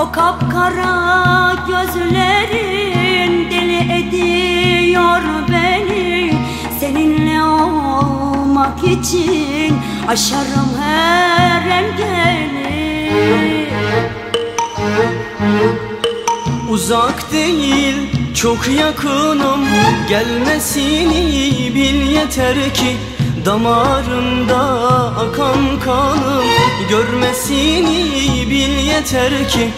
O kapkara gözlerin deli ediyor beni. Seninle olmak için aşarım her engeli. Uzak değil çok yakınım. Gelmesini bil yeter ki Damarımda akan kanım Görmesini bil yeter ki.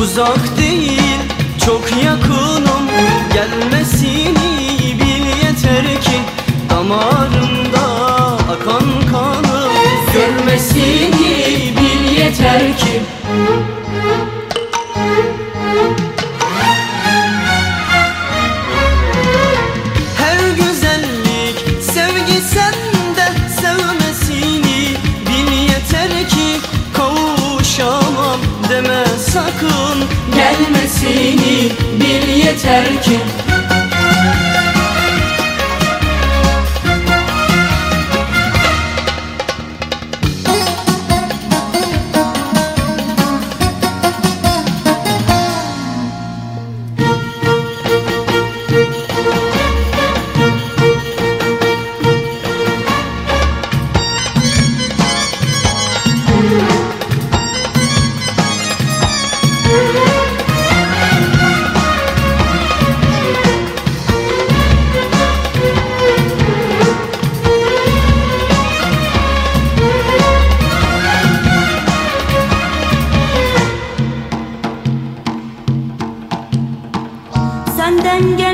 Uzak değil çok yakınım Gelmesini bil yeter ki. Damarımda akan kanım Görmesini bil yeter ki sakın gelmesini bil yeter ki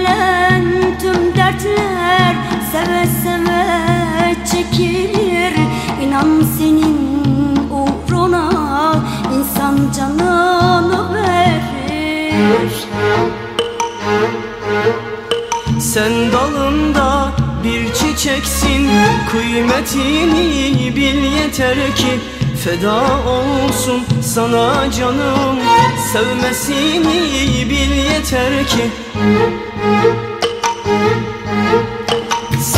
gelen tüm dertler seve seve çekilir. İnan senin uğruna insan canını verir. Sen dalında bir çiçeksin Kıymetini bil yeter ki. Feda olsun sana canım Sevmesini bil yeter ki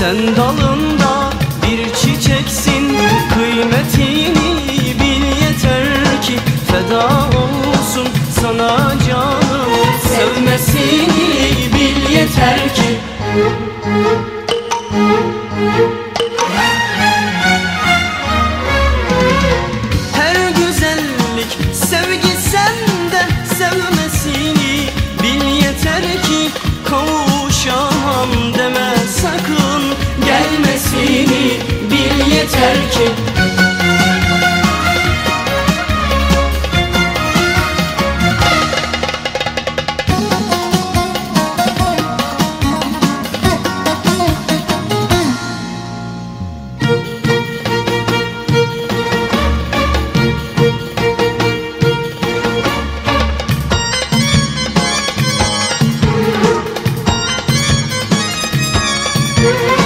Sen dalında bir çiçeksin Kıymetini bil yeter ki Feda olsun sana canım. Sevmesini bil yeter ki yeter ki Yeah.